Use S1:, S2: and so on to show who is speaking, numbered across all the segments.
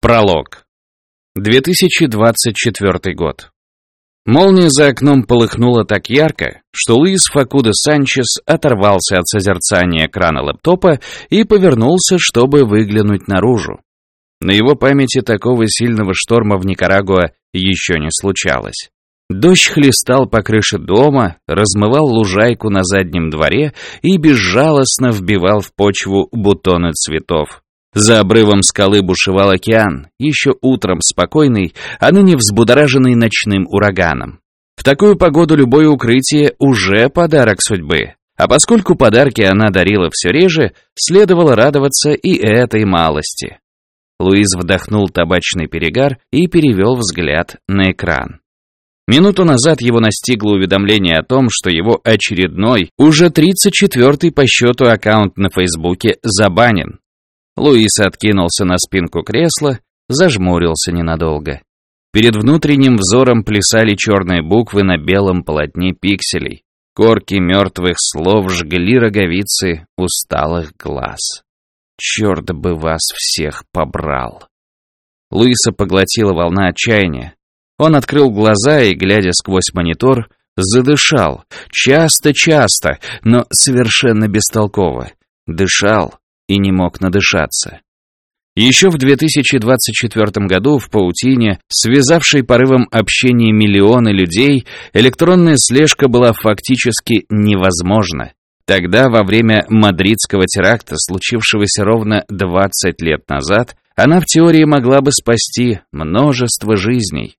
S1: Пролог. 2024 год. Молния за окном полыхнула так ярко, что Луис Факуда Санчес оторвался от созерцания экрана лэптопа и повернулся, чтобы выглянуть наружу. На его памяти такого сильного шторма в Никарагуа еще не случалось. Дождь хлестал по крыше дома, размывал лужайку на заднем дворе и безжалостно вбивал в почву бутоны цветов. За обрывом скалы бушевал океан, еще утром спокойный, а ныне взбудораженный ночным ураганом. В такую погоду любое укрытие уже подарок судьбы. А поскольку подарки она дарила все реже, следовало радоваться и этой малости. Луиз вдохнул табачный перегар и перевел взгляд на экран. Минуту назад его настигло уведомление о том, что его очередной, уже 34-й по счету аккаунт на Фейсбуке забанен. Луис откинулся на спинку кресла, зажмурился ненадолго. Перед внутренним взором плясали черные буквы на белом полотне пикселей. Корки мертвых слов жгли роговицы усталых глаз. Черт бы вас всех побрал. Луиса поглотила волна отчаяния. Он открыл глаза и, глядя сквозь монитор, задышал. Часто-часто, но совершенно бестолково. Дышал, и не мог надышаться. Еще в 2024 году в паутине, связавшей порывом общения миллионы людей, электронная слежка была фактически невозможна. Тогда, во время мадридского теракта, случившегося ровно 20 лет назад, она в теории могла бы спасти множество жизней.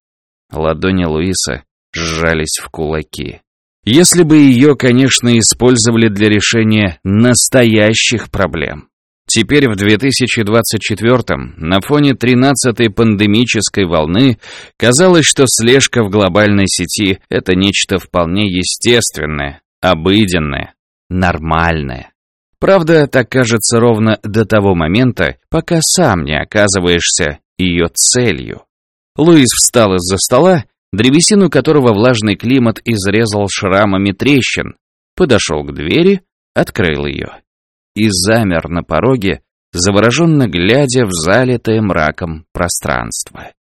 S1: Ладони Луиса сжались в кулаки. Если бы ее, конечно, использовали для решения настоящих проблем. Теперь в 2024-м, на фоне 13-й пандемической волны, казалось, что слежка в глобальной сети — это нечто вполне естественное, обыденное, нормальное. Правда, так кажется ровно до того момента, пока сам не оказываешься ее целью. Луис встал из-за стола, древесину которого влажный климат изрезал шрамами трещин, подошел к двери, открыл ее и замер на пороге, завороженно глядя в залитое мраком пространство.